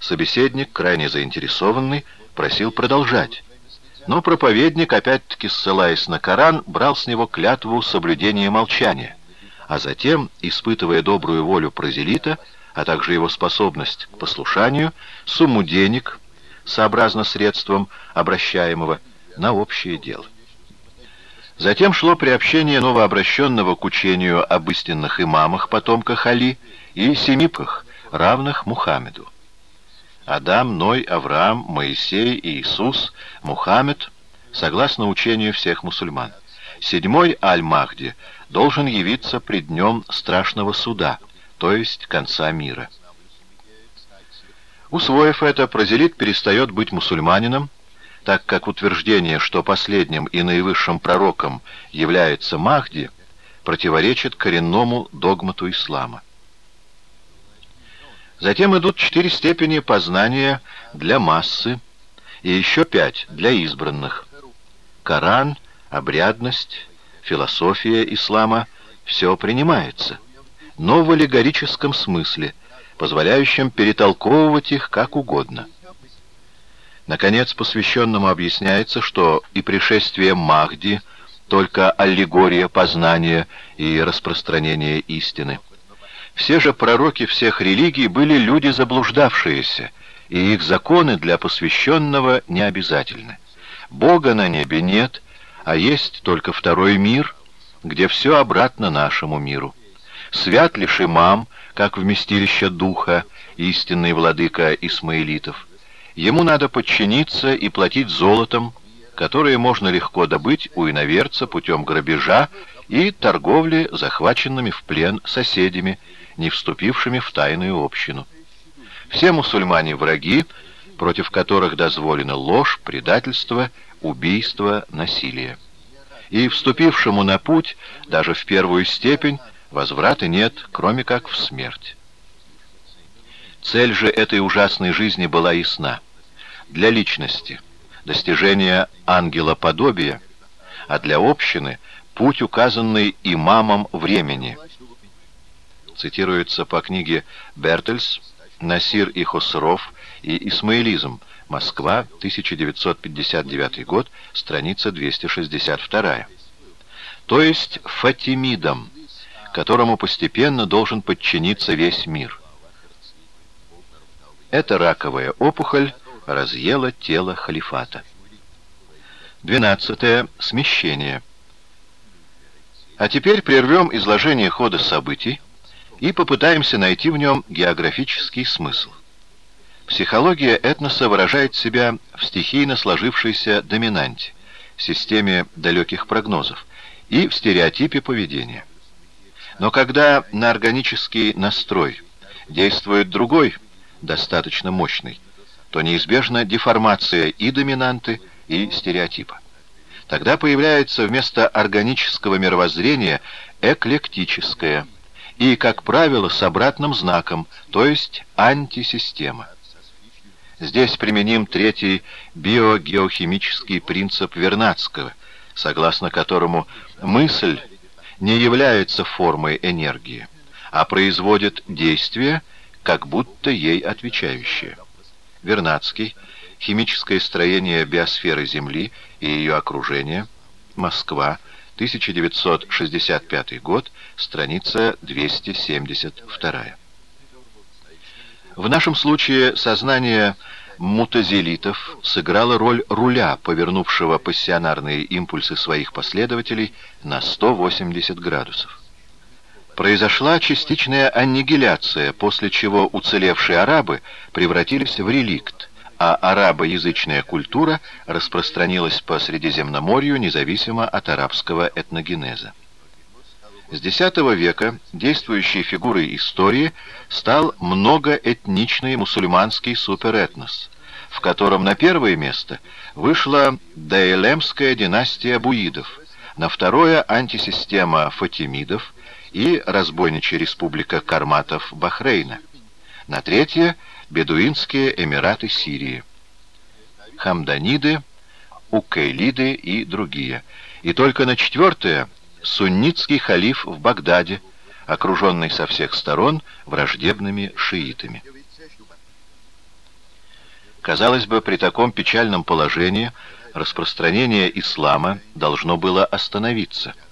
Собеседник, крайне заинтересованный, просил продолжать. Но проповедник, опять-таки ссылаясь на Коран, брал с него клятву соблюдения молчания, а затем, испытывая добрую волю прозелита, а также его способность к послушанию, сумму денег, сообразно средствам обращаемого, на общее дело. Затем шло приобщение новообращенного к учению об истинных имамах, потомках Али, и семипах, равных Мухаммеду. Адам, Ной, Авраам, Моисей Иисус, Мухаммед, согласно учению всех мусульман. Седьмой Аль-Махди должен явиться при днем страшного суда, то есть конца мира. Усвоив это, прозелит перестает быть мусульманином, так как утверждение, что последним и наивысшим пророком является Махди, противоречит коренному догмату ислама. Затем идут четыре степени познания для массы и еще пять для избранных. Коран, обрядность, философия ислама — все принимается, но в аллегорическом смысле, позволяющем перетолковывать их как угодно. Наконец, посвященному объясняется, что и пришествие Махди — только аллегория познания и распространения истины — все же пророки всех религий были люди заблуждавшиеся, и их законы для посвященного не обязательны. Бога на небе нет, а есть только второй мир, где все обратно нашему миру. Свят лишь имам, как вместилище духа, истинный владыка исмаилитов. Ему надо подчиниться и платить золотом, которое можно легко добыть у иноверца путем грабежа и торговли захваченными в плен соседями, не вступившими в тайную общину. Все мусульмане враги, против которых дозволена ложь, предательство, убийство, насилие. И вступившему на путь, даже в первую степень, возврата нет, кроме как в смерть. Цель же этой ужасной жизни была ясна. Для личности — достижение ангелоподобия, а для общины — путь, указанный имамом времени — цитируется по книге Бертельс «Насир и Хосров и Исмаилизм. Москва, 1959 год, страница 262». То есть Фатимидом, которому постепенно должен подчиниться весь мир. Эта раковая опухоль разъела тело халифата. Двенадцатое. Смещение. А теперь прервем изложение хода событий, и попытаемся найти в нем географический смысл. Психология этноса выражает себя в стихийно сложившейся доминанте, системе далеких прогнозов и в стереотипе поведения. Но когда на органический настрой действует другой, достаточно мощный, то неизбежна деформация и доминанты, и стереотипа. Тогда появляется вместо органического мировоззрения эклектическое – и, как правило, с обратным знаком, то есть антисистема. Здесь применим третий биогеохимический принцип Вернадского, согласно которому мысль не является формой энергии, а производит действие, как будто ей отвечающее. Вернадский «Химическое строение биосферы Земли и ее окружения», Москва, 1965 год, страница 272. В нашем случае сознание мутазилитов сыграло роль руля, повернувшего пассионарные импульсы своих последователей на 180 градусов. Произошла частичная аннигиляция, после чего уцелевшие арабы превратились в реликт, а арабоязычная культура распространилась по Средиземноморью независимо от арабского этногенеза. С X века действующей фигурой истории стал многоэтничный мусульманский суперэтнос, в котором на первое место вышла Даэлемская династия буидов, на второе антисистема фатимидов и разбойничья республика карматов Бахрейна, на третье Бедуинские Эмираты Сирии, Хамданиды, Укейлиды и другие. И только на четвертое — суннитский халиф в Багдаде, окруженный со всех сторон враждебными шиитами. Казалось бы, при таком печальном положении распространение ислама должно было остановиться –